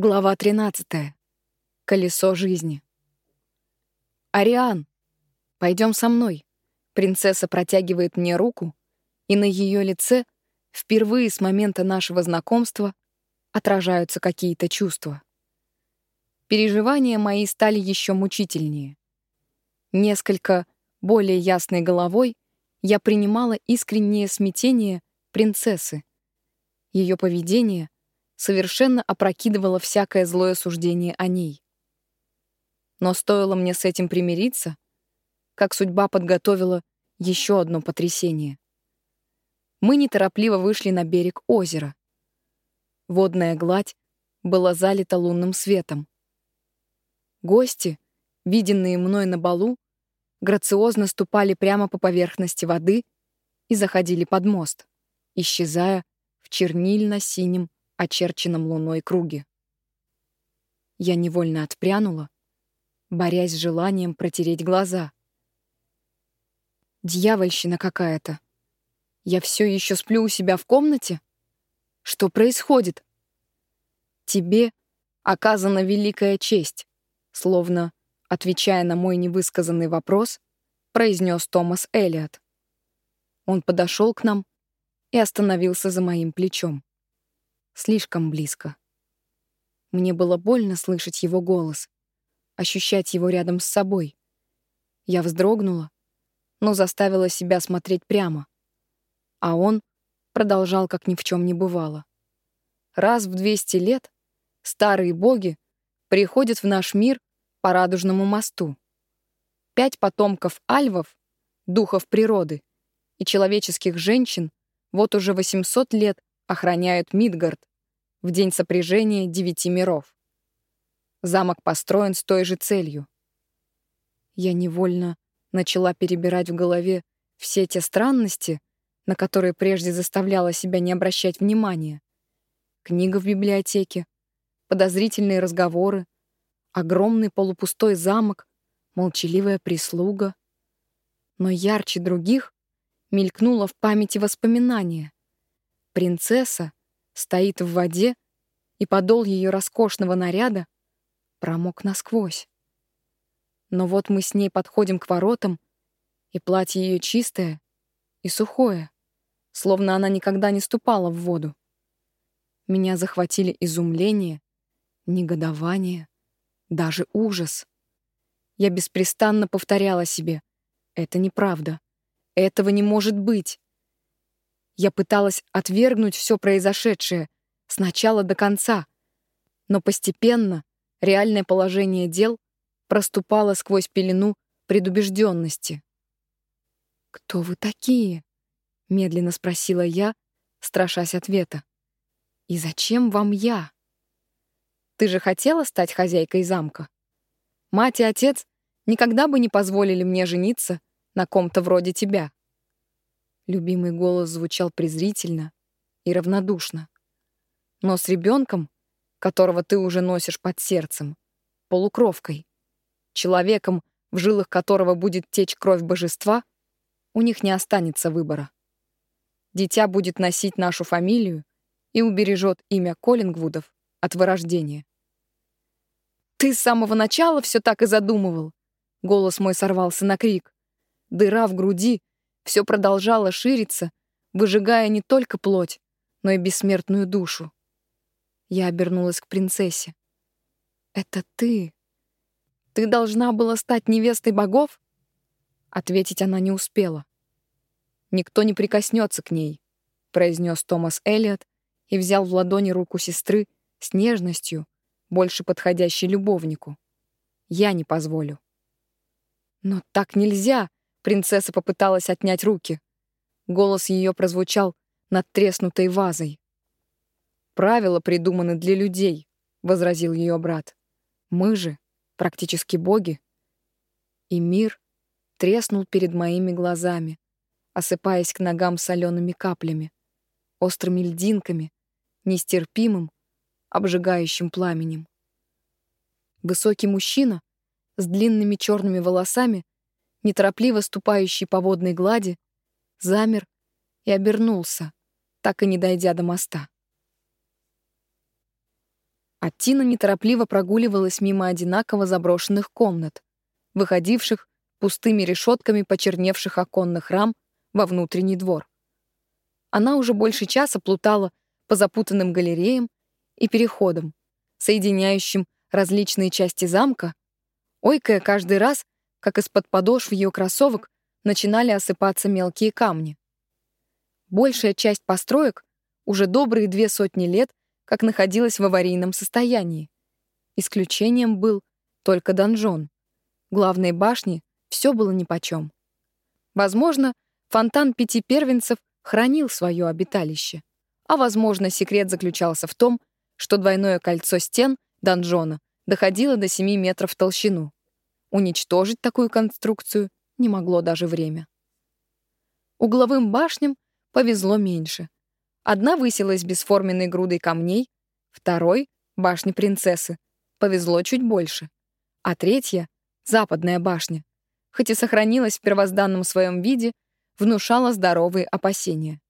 Глава 13. Колесо жизни. «Ариан, пойдем со мной». Принцесса протягивает мне руку, и на ее лице впервые с момента нашего знакомства отражаются какие-то чувства. Переживания мои стали еще мучительнее. Несколько более ясной головой я принимала искреннее смятение принцессы. Ее поведение — совершенно опрокидывала всякое злое суждение о ней. Но стоило мне с этим примириться, как судьба подготовила еще одно потрясение. Мы неторопливо вышли на берег озера. Водная гладь была залита лунным светом. Гости, виденные мной на балу, грациозно ступали прямо по поверхности воды и заходили под мост, исчезая в чернильно-синем очерченном луной круге. Я невольно отпрянула, борясь с желанием протереть глаза. Дьявольщина какая-то. Я все еще сплю у себя в комнате? Что происходит? Тебе оказана великая честь, словно, отвечая на мой невысказанный вопрос, произнес Томас Элliot. Он подошел к нам и остановился за моим плечом слишком близко. Мне было больно слышать его голос, ощущать его рядом с собой. Я вздрогнула, но заставила себя смотреть прямо. А он продолжал, как ни в чем не бывало. Раз в 200 лет старые боги приходят в наш мир по радужному мосту. Пять потомков альвов, духов природы, и человеческих женщин вот уже 800 лет охраняют Мидгард, в день сопряжения девяти миров. Замок построен с той же целью. Я невольно начала перебирать в голове все те странности, на которые прежде заставляла себя не обращать внимания. Книга в библиотеке, подозрительные разговоры, огромный полупустой замок, молчаливая прислуга. Но ярче других мелькнуло в памяти воспоминание. Принцесса, стоит в воде, и подол ее роскошного наряда промок насквозь. Но вот мы с ней подходим к воротам, и платье ее чистое и сухое, словно она никогда не ступала в воду. Меня захватили изумление, негодование, даже ужас. Я беспрестанно повторяла себе «Это неправда. Этого не может быть. Я пыталась отвергнуть все произошедшее с начала до конца, но постепенно реальное положение дел проступало сквозь пелену предубежденности. «Кто вы такие?» — медленно спросила я, страшась ответа. «И зачем вам я?» «Ты же хотела стать хозяйкой замка? Мать и отец никогда бы не позволили мне жениться на ком-то вроде тебя». Любимый голос звучал презрительно и равнодушно. Но с ребенком, которого ты уже носишь под сердцем, полукровкой, человеком, в жилах которого будет течь кровь божества, у них не останется выбора. Дитя будет носить нашу фамилию и убережет имя Коллингвудов от вырождения. «Ты с самого начала все так и задумывал!» Голос мой сорвался на крик. Дыра в груди все продолжало шириться, выжигая не только плоть, но и бессмертную душу. Я обернулась к принцессе. «Это ты? Ты должна была стать невестой богов?» Ответить она не успела. «Никто не прикоснется к ней», — произнес Томас Эллиот и взял в ладони руку сестры с нежностью, больше подходящей любовнику. «Я не позволю». «Но так нельзя!» Принцесса попыталась отнять руки. Голос ее прозвучал над треснутой вазой. «Правила придуманы для людей», — возразил ее брат. «Мы же практически боги». И мир треснул перед моими глазами, осыпаясь к ногам солеными каплями, острыми льдинками, нестерпимым, обжигающим пламенем. Высокий мужчина с длинными черными волосами неторопливо ступающий по водной глади, замер и обернулся, так и не дойдя до моста. От Аттина неторопливо прогуливалась мимо одинаково заброшенных комнат, выходивших пустыми решетками почерневших оконных рам во внутренний двор. Она уже больше часа плутала по запутанным галереям и переходам, соединяющим различные части замка, ойкая каждый раз, как из-под подошв ее кроссовок начинали осыпаться мелкие камни. Большая часть построек уже добрые две сотни лет как находилась в аварийном состоянии. Исключением был только донжон. Главной башни все было нипочем. Возможно, фонтан пяти первенцев хранил свое обиталище, а, возможно, секрет заключался в том, что двойное кольцо стен донжона доходило до 7 метров в толщину. Уничтожить такую конструкцию не могло даже время. Угловым башням повезло меньше. Одна высилась бесформенной грудой камней, второй — башни принцессы. Повезло чуть больше. А третья — западная башня, хоть и сохранилась в первозданном своем виде, внушала здоровые опасения.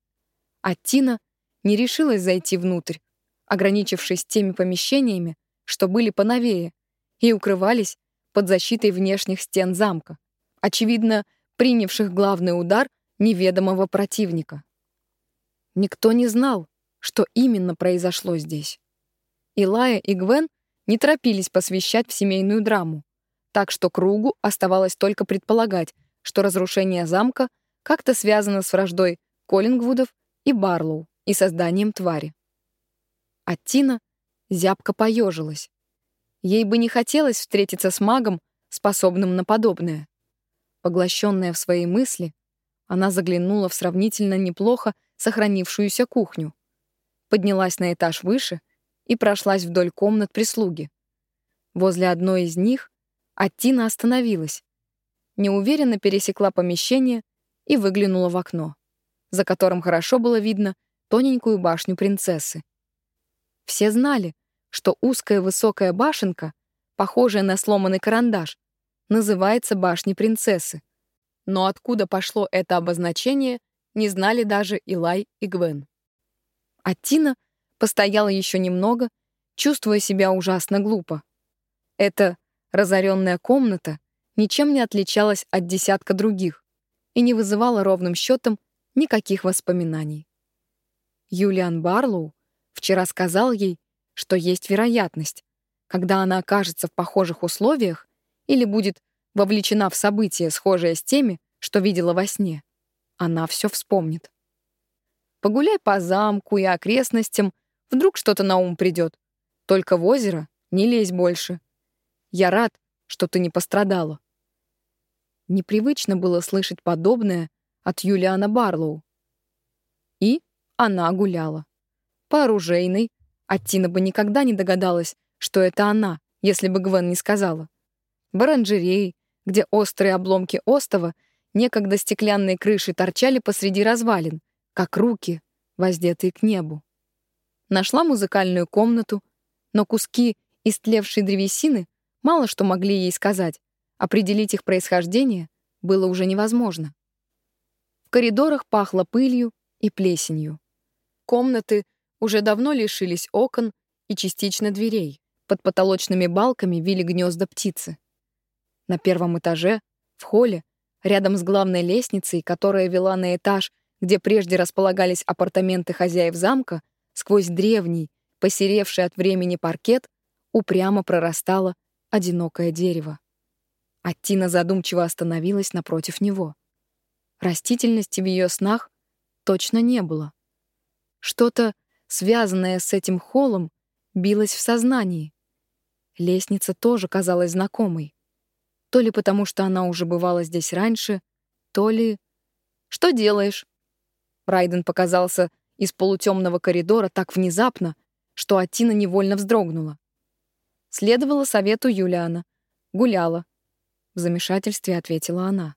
А Тина не решилась зайти внутрь, ограничившись теми помещениями, что были поновее, и укрывались под защитой внешних стен замка, очевидно, принявших главный удар неведомого противника. Никто не знал, что именно произошло здесь. Илая и Гвен не торопились посвящать в семейную драму, так что кругу оставалось только предполагать, что разрушение замка как-то связано с враждой Коллингвудов и Барлоу и созданием твари. А Тина зябко поежилась. Ей бы не хотелось встретиться с магом, способным на подобное. Поглощенная в свои мысли, она заглянула в сравнительно неплохо сохранившуюся кухню, поднялась на этаж выше и прошлась вдоль комнат прислуги. Возле одной из них Аттина остановилась, неуверенно пересекла помещение и выглянула в окно, за которым хорошо было видно тоненькую башню принцессы. Все знали, что узкая высокая башенка, похожая на сломанный карандаш, называется башней принцессы. Но откуда пошло это обозначение, не знали даже Илай и Гвен. А Тина постояла еще немного, чувствуя себя ужасно глупо. Эта разоренная комната ничем не отличалась от десятка других и не вызывала ровным счетом никаких воспоминаний. Юлиан Барлоу Вчера сказал ей, что есть вероятность, когда она окажется в похожих условиях или будет вовлечена в события, схожие с теми, что видела во сне, она все вспомнит. Погуляй по замку и окрестностям, вдруг что-то на ум придет. Только в озеро не лезь больше. Я рад, что ты не пострадала. Непривычно было слышать подобное от Юлиана Барлоу. И она гуляла по оружейной, а Тина бы никогда не догадалась, что это она, если бы Гвен не сказала. В оранжерее, где острые обломки остова, некогда стеклянные крыши торчали посреди развалин, как руки, воздетые к небу. Нашла музыкальную комнату, но куски истлевшей древесины мало что могли ей сказать, определить их происхождение было уже невозможно. В коридорах пахло пылью и плесенью. Комнаты уже давно лишились окон и частично дверей. Под потолочными балками вили гнезда птицы. На первом этаже, в холле, рядом с главной лестницей, которая вела на этаж, где прежде располагались апартаменты хозяев замка, сквозь древний, посеревший от времени паркет, упрямо прорастало одинокое дерево. А Тина задумчиво остановилась напротив него. Растительности в ее снах точно не было. Что-то связанное с этим холлом, билось в сознании. Лестница тоже казалась знакомой. То ли потому, что она уже бывала здесь раньше, то ли... «Что делаешь?» Райден показался из полутемного коридора так внезапно, что Атина невольно вздрогнула. Следовала совету Юлиана. Гуляла. В замешательстве ответила она.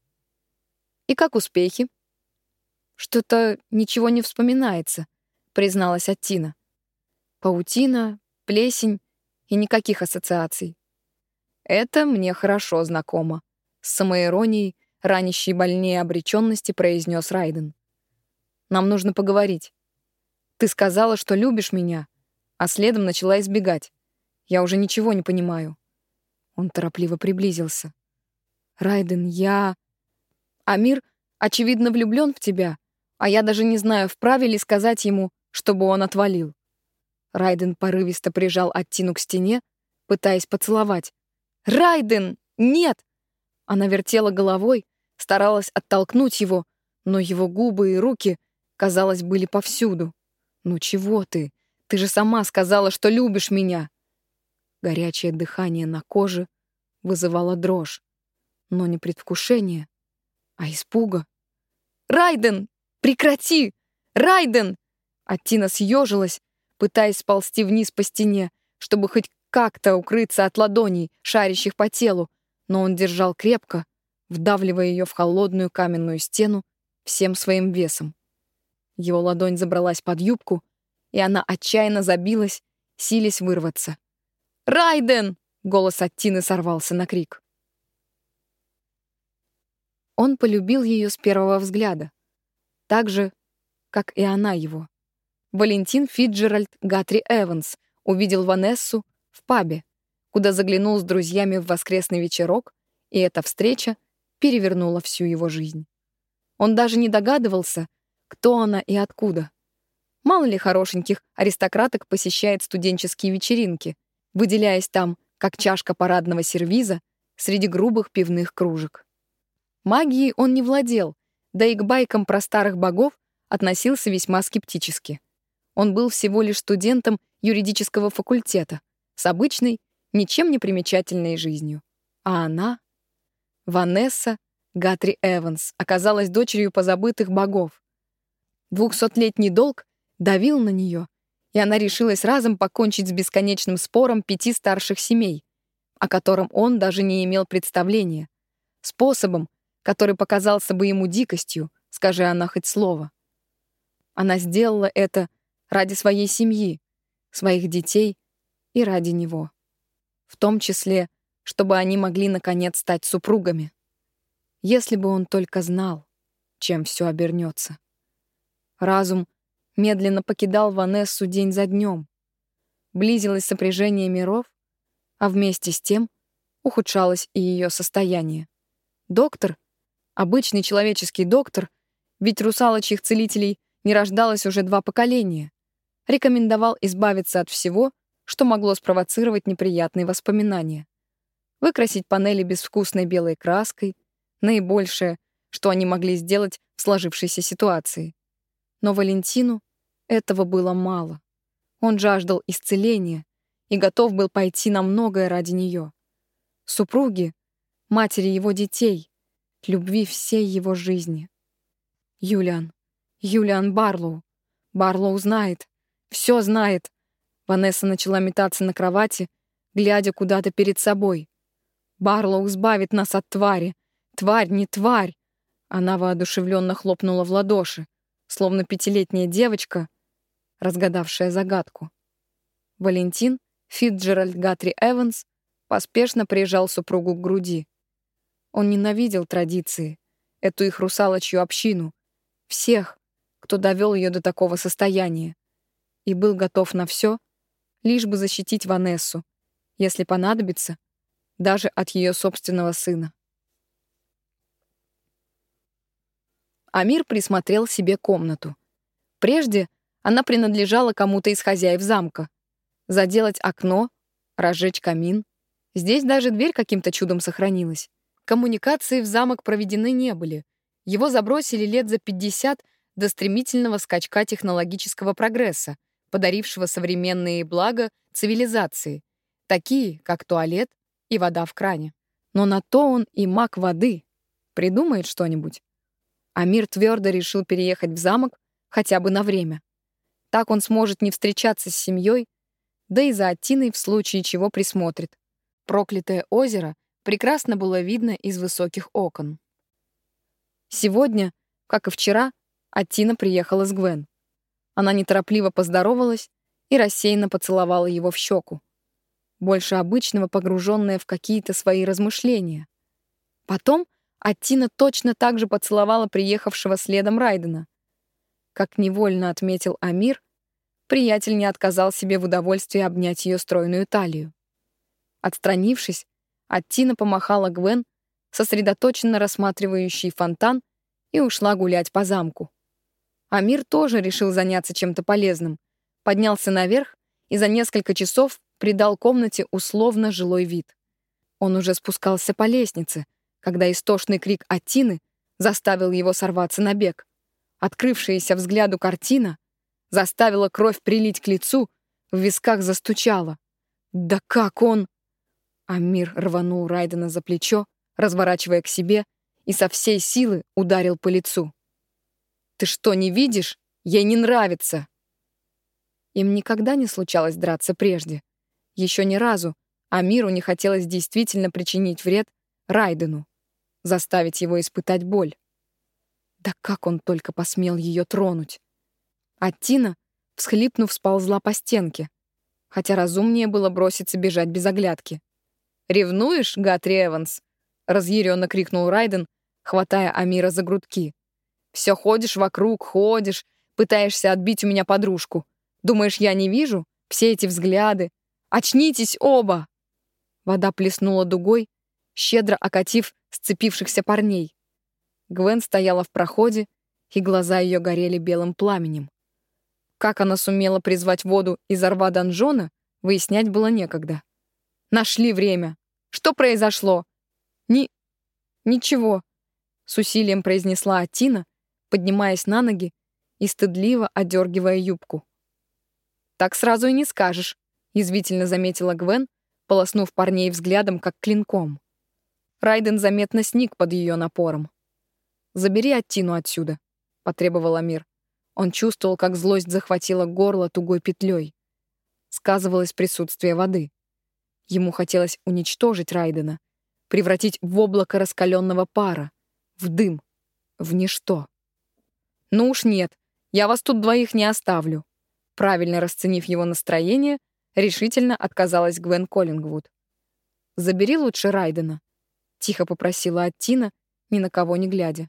«И как успехи?» «Что-то ничего не вспоминается», — призналась Аттина. Паутина, плесень и никаких ассоциаций. Это мне хорошо знакомо. С самоиронией, ранящей больнее обреченности, произнес Райден. Нам нужно поговорить. Ты сказала, что любишь меня, а следом начала избегать. Я уже ничего не понимаю. Он торопливо приблизился. Райден, я... Амир, очевидно, влюблен в тебя, а я даже не знаю, вправе ли сказать ему, чтобы он отвалил. Райден порывисто прижал Аттину к стене, пытаясь поцеловать. «Райден! Нет!» Она вертела головой, старалась оттолкнуть его, но его губы и руки, казалось, были повсюду. «Ну чего ты? Ты же сама сказала, что любишь меня!» Горячее дыхание на коже вызывало дрожь, но не предвкушение, а испуга. «Райден! Прекрати! Райден!» Аттина съежилась, пытаясь сползти вниз по стене, чтобы хоть как-то укрыться от ладоней, шарящих по телу, но он держал крепко, вдавливая ее в холодную каменную стену всем своим весом. Его ладонь забралась под юбку, и она отчаянно забилась, силясь вырваться. «Райден!» — голос от Тины сорвался на крик. Он полюбил ее с первого взгляда, так же, как и она его. Валентин Фиджеральд Гатри Эванс увидел Ванессу в пабе, куда заглянул с друзьями в воскресный вечерок, и эта встреча перевернула всю его жизнь. Он даже не догадывался, кто она и откуда. Мало ли хорошеньких аристократок посещает студенческие вечеринки, выделяясь там, как чашка парадного сервиза среди грубых пивных кружек. Магией он не владел, да и к байкам про старых богов относился весьма скептически. Он был всего лишь студентом юридического факультета с обычной, ничем не примечательной жизнью. А она, Ванесса Гатри Эванс, оказалась дочерью позабытых богов. Двухсотлетний долг давил на нее, и она решилась разом покончить с бесконечным спором пяти старших семей, о котором он даже не имел представления, способом, который показался бы ему дикостью, скажи она хоть слово. Она сделала это ради своей семьи, своих детей и ради него. В том числе, чтобы они могли наконец стать супругами. Если бы он только знал, чем все обернется. Разум медленно покидал Ванессу день за днем. Близилось сопряжение миров, а вместе с тем ухудшалось и ее состояние. Доктор, обычный человеческий доктор, ведь русалочьих целителей не рождалось уже два поколения, рекомендовал избавиться от всего, что могло спровоцировать неприятные воспоминания. Выкрасить панели безвкусной белой краской, наибольшее, что они могли сделать в сложившейся ситуации. Но Валентину этого было мало. Он жаждал исцеления и готов был пойти на многое ради нее. Супруги, матери его детей, любви всей его жизни. Юлиан, Юлиан Барлоу. Барлоу знает, все знает. Ванесса начала метаться на кровати, глядя куда-то перед собой. Барлоу избавит нас от твари. Тварь, не тварь. Она воодушевленно хлопнула в ладоши, словно пятилетняя девочка, разгадавшая загадку. Валентин, Фитджеральд Гатри Эванс, поспешно прижал супругу к груди. Он ненавидел традиции, эту их русалочью общину, всех, кто довел ее до такого состояния и был готов на все, лишь бы защитить Ванессу, если понадобится, даже от ее собственного сына. Амир присмотрел себе комнату. Прежде она принадлежала кому-то из хозяев замка. Заделать окно, разжечь камин. Здесь даже дверь каким-то чудом сохранилась. Коммуникации в замок проведены не были. Его забросили лет за 50 до стремительного скачка технологического прогресса, подарившего современные блага цивилизации, такие, как туалет и вода в кране. Но на то он и маг воды. Придумает что-нибудь. Амир твердо решил переехать в замок хотя бы на время. Так он сможет не встречаться с семьей, да и за Аттиной в случае чего присмотрит. Проклятое озеро прекрасно было видно из высоких окон. Сегодня, как и вчера, Аттина приехала с Гвен. Она неторопливо поздоровалась и рассеянно поцеловала его в щеку, больше обычного погруженная в какие-то свои размышления. Потом Аттина точно так же поцеловала приехавшего следом Райдена. Как невольно отметил Амир, приятель не отказал себе в удовольствии обнять ее стройную талию. Отстранившись, Аттина помахала Гвен, сосредоточенно рассматривающий фонтан, и ушла гулять по замку. Амир тоже решил заняться чем-то полезным. Поднялся наверх и за несколько часов придал комнате условно жилой вид. Он уже спускался по лестнице, когда истошный крик Аттины заставил его сорваться на бег. Открывшаяся взгляду картина заставила кровь прилить к лицу, в висках застучала. «Да как он?» Амир рванул Райдена за плечо, разворачивая к себе, и со всей силы ударил по лицу. «Ты что, не видишь? Ей не нравится!» Им никогда не случалось драться прежде. Еще ни разу Амиру не хотелось действительно причинить вред Райдену, заставить его испытать боль. Да как он только посмел ее тронуть! А Тина, всхлипнув, сползла по стенке, хотя разумнее было броситься бежать без оглядки. «Ревнуешь, Гатри Эванс?» — разъяренно крикнул Райден, хватая Амира за грудки. «Все ходишь вокруг, ходишь, пытаешься отбить у меня подружку. Думаешь, я не вижу? Все эти взгляды. Очнитесь оба!» Вода плеснула дугой, щедро окатив сцепившихся парней. Гвен стояла в проходе, и глаза ее горели белым пламенем. Как она сумела призвать воду из рва донжона, выяснять было некогда. Нашли время. Что произошло? Ни... Ничего. С усилием произнесла Атина, поднимаясь на ноги и стыдливо одергивая юбку. «Так сразу и не скажешь», — язвительно заметила Гвен, полоснув парней взглядом, как клинком. Райден заметно сник под ее напором. «Забери Аттину отсюда», — потребовал Амир. Он чувствовал, как злость захватила горло тугой петлей. Сказывалось присутствие воды. Ему хотелось уничтожить Райдена, превратить в облако раскаленного пара, в дым, в ничто. «Ну уж нет, я вас тут двоих не оставлю», правильно расценив его настроение, решительно отказалась Гвен Коллингвуд. «Забери лучше Райдена», — тихо попросила Аттина, ни на кого не глядя.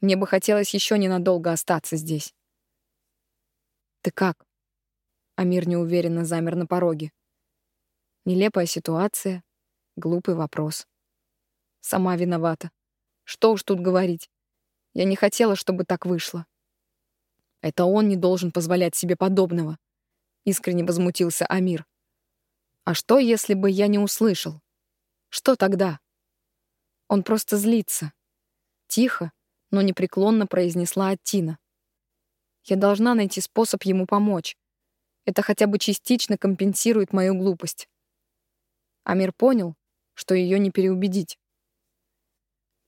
Мне бы хотелось еще ненадолго остаться здесь. «Ты как?» Амир неуверенно замер на пороге. Нелепая ситуация, глупый вопрос. Сама виновата. Что уж тут говорить. Я не хотела, чтобы так вышло. Это он не должен позволять себе подобного. Искренне возмутился Амир. А что, если бы я не услышал? Что тогда? Он просто злится. Тихо, но непреклонно произнесла Аттина. Я должна найти способ ему помочь. Это хотя бы частично компенсирует мою глупость. Амир понял, что ее не переубедить.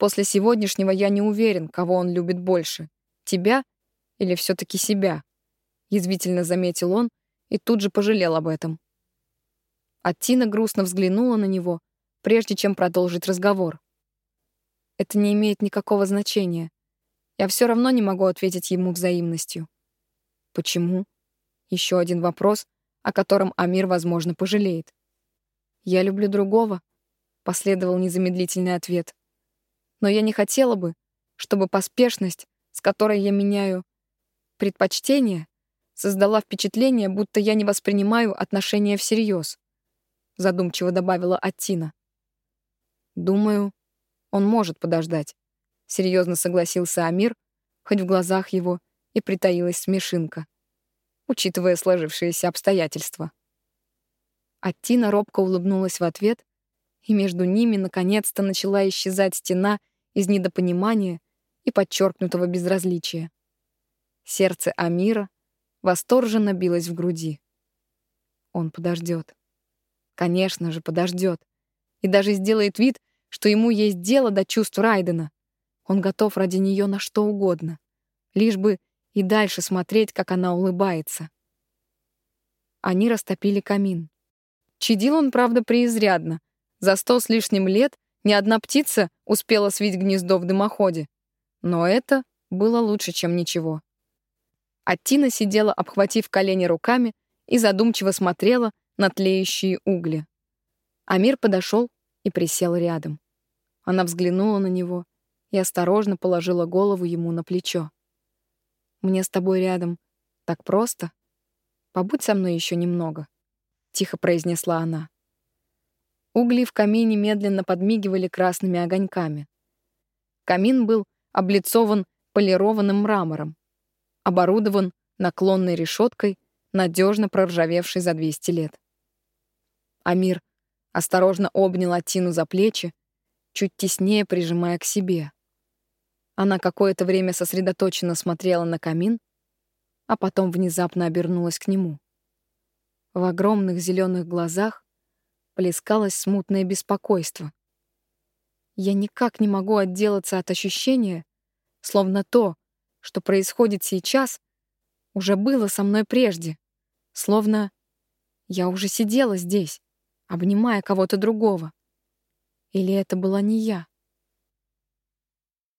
После сегодняшнего я не уверен, кого он любит больше — тебя или все-таки себя, — язвительно заметил он и тут же пожалел об этом. Аттина грустно взглянула на него, прежде чем продолжить разговор. Это не имеет никакого значения. Я все равно не могу ответить ему взаимностью. Почему? Еще один вопрос, о котором Амир, возможно, пожалеет. «Я люблю другого», — последовал незамедлительный ответ. «Но я не хотела бы, чтобы поспешность, с которой я меняю предпочтение, создала впечатление, будто я не воспринимаю отношения всерьез», — задумчиво добавила Аттина. «Думаю, он может подождать. Серьезно согласился Амир, хоть в глазах его и притаилась смешинка, учитывая сложившиеся обстоятельства. Аттина робко улыбнулась в ответ, и между ними наконец-то начала исчезать стена из недопонимания и подчеркнутого безразличия. Сердце Амира восторженно билось в груди. Он подождет. Конечно же, подождет. И даже сделает вид, что ему есть дело до чувств Райдена. Он готов ради нее на что угодно, лишь бы и дальше смотреть, как она улыбается. Они растопили камин. Чадил он, правда, преизрядно. За сто с лишним лет ни одна птица успела свить гнездо в дымоходе. Но это было лучше, чем ничего. А Тина сидела, обхватив колени руками, и задумчиво смотрела на тлеющие угли. Амир подошел и присел рядом. Она взглянула на него и осторожно положила голову ему на плечо. «Мне с тобой рядом так просто. Побудь со мной еще немного», — тихо произнесла она. Угли в камине медленно подмигивали красными огоньками. Камин был облицован полированным мрамором, оборудован наклонной решеткой, надежно проржавевшей за 200 лет. Амир осторожно обнял Атину за плечи, чуть теснее прижимая к себе. Она какое-то время сосредоточенно смотрела на камин, а потом внезапно обернулась к нему. В огромных зеленых глазах плескалось смутное беспокойство. Я никак не могу отделаться от ощущения, словно то, что происходит сейчас, уже было со мной прежде, словно я уже сидела здесь, обнимая кого-то другого. Или это была не я?